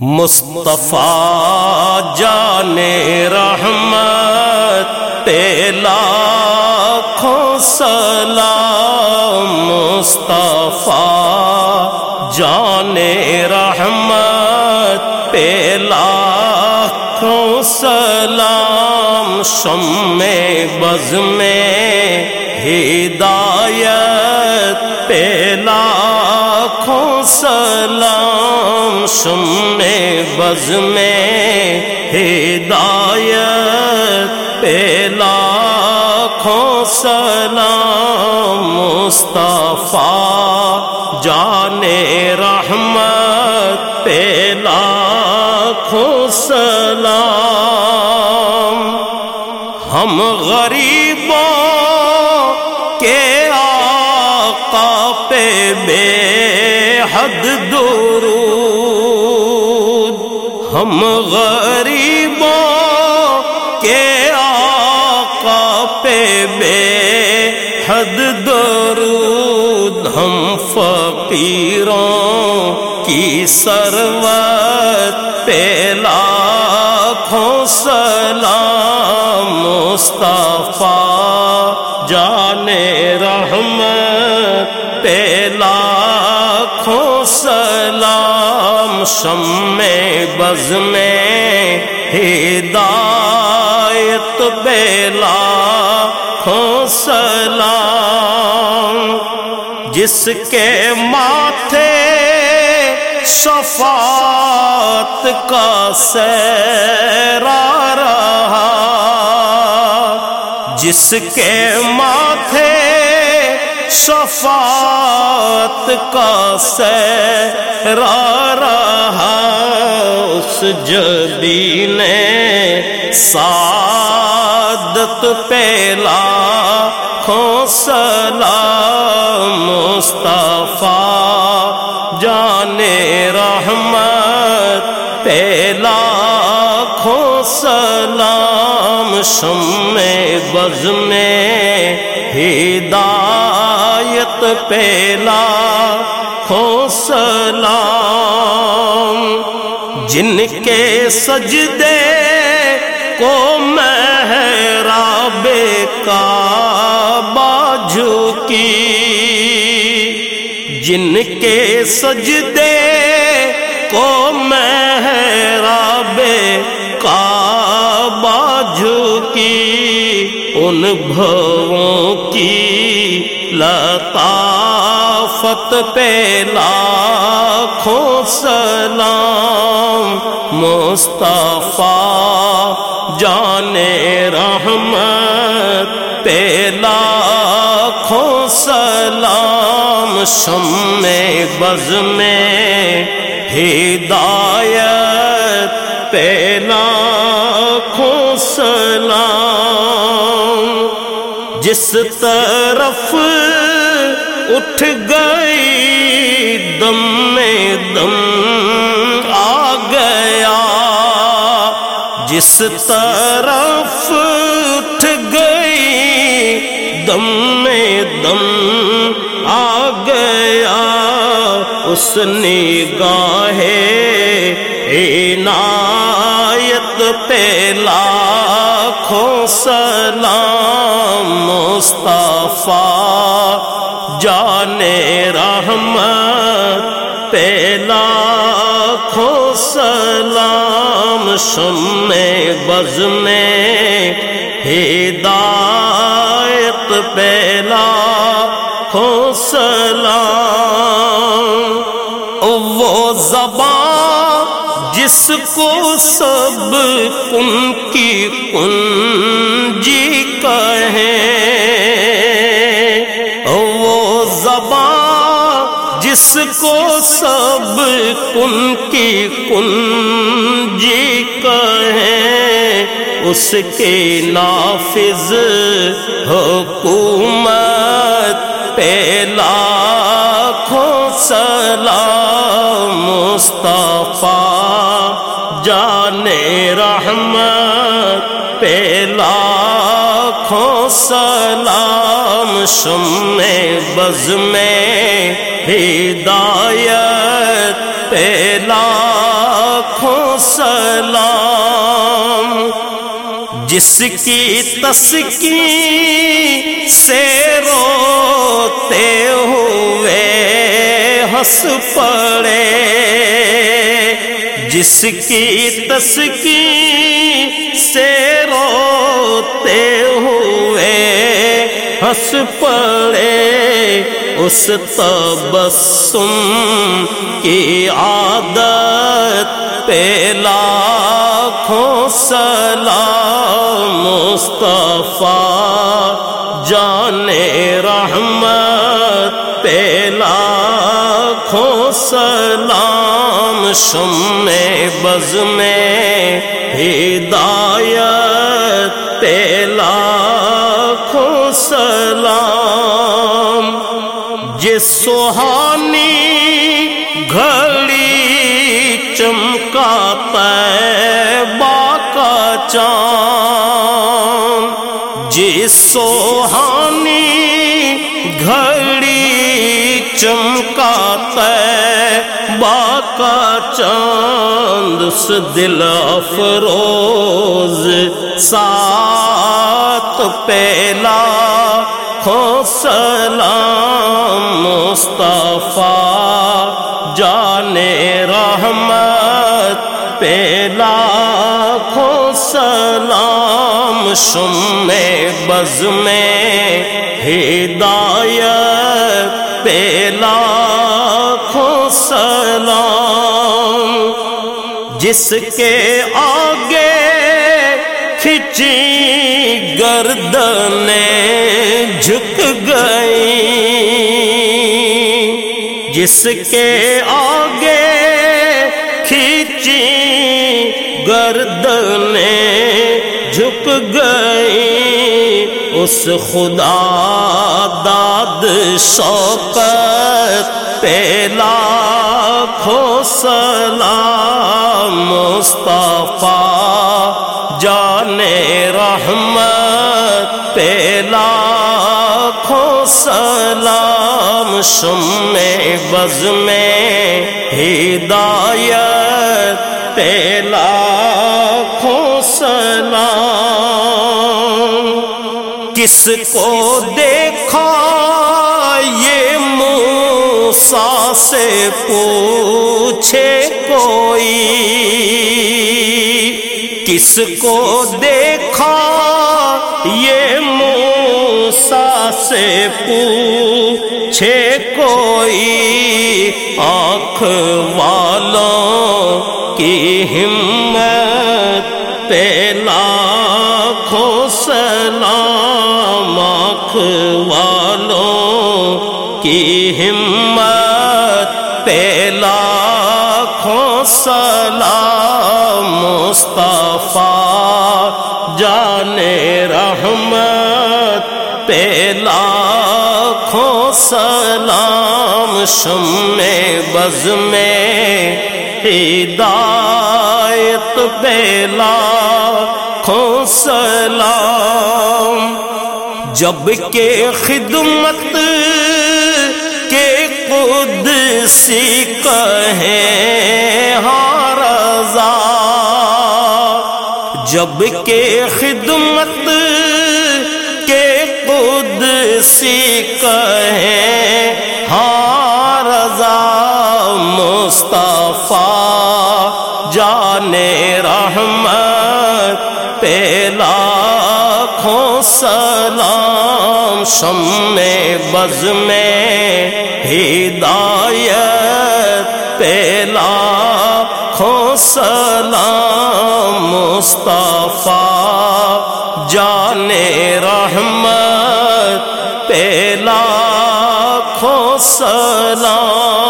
مصطفیٰ جان رحمت پیلا سلام، مصطفیٰ جان رحمت پیلا سلام شم بز میں ہدایت پیلا سلام شم بز میں ہدایت پیلا سلام مصطفیٰ جان رحمت پیلا سلام۔ ہم غریبوں کے آقا پہ بے حد درود ہم غریبوں کے آقا پہ بے حد درود، ہم فقیروں کی سروت پہ لاکھوں سلام سلام بز میں ہدایت پہ لاکھوں سلام۔ جس کے ماتھے شفاعت کا سیرا رہا، جس کے ماتھے شفاعت کا سیرا رہا، اس جبی نے سعادت پیلا سلام مصطفیٰ جان رحمت پیلا سلام شم بز میں ہدایت پیلا سلام جن کے سجدے کو محراب کا جھکی، جن کے سجدے کو محراب کا جھکی، ان بھووں کی لطافت پہ لاکھوں سلام مصطفیٰ جان رحمت پہ لاکھوں سلام شم بز میں ہدایت پہ لاکھوں جس طرف اٹھ گئی دم میں دم آ گیا، جس طرف اٹھ گئی دم میں دم آ گیا، اس نگاہ عنایت پہ لاکھوں سلام مصطفیٰ، جان رحمت، پہ لاکھوں سلام شم بز میں، ہدایت پہ لاکھوں سلام، وہ زبان جس کو سب کن کی کنجی کہیں وہ زبان جس کو سب کن کی کنجی کہیں اس کے نافذ حکومت پہ لاکھوں سلام مصطفیٰ رحمت پہ لاکھوں سلام شم بز میں ہدایت پہ لاکھوں سلام جس کی تسکی سے روتے ہوئے ہنس پڑے جس کی تسکی سے روتے ہوئے ہنس پڑے اس تبسم کی عادت پہ لاکھوں سلام مصطفیٰ جانے رحمت سلام شم بز میں، ہدایت پہ لاکھوں سلام۔ جس سہانی گھڑی چمکا کا چاند۔ جس سوہانی چمکا کا چاند اس دل افروز، سات پہلا سلام مصطفیٰ جانے رحمت پہلا سلام شم بز میں ہدایت جس کے آگے کھچی گردن جھک گئی جس کے آگے کھچی گردن جھک گئی اس خدا داد شوقت پہلا کھو سلام مصطفیٰ جانے رحمت پہلا کھو سلام شم بز میں ہدایت پہلا کھو سلام۔ کس کو دیکھا یہ موسا سے پوچھے کوئی؟ کس کو دیکھا، یہ موسا سے پوچھے کوئی آنکھ والوں کی ہمت پہلا سلام آنکھ والوں کی ہمت سلام شم بز میں، ہدایت پہلا سلام۔ جب کے خدمت کے خود سی کہیں ہاں رضا۔ جب کے خدمت خود سی کہیں ہاں، رضا مصطفیٰ جانے رحمت پہلا سلام شم بز میں ہدایت پہلا سلام، مصطفیٰ جانے رحمت پہ لاکھوں سلام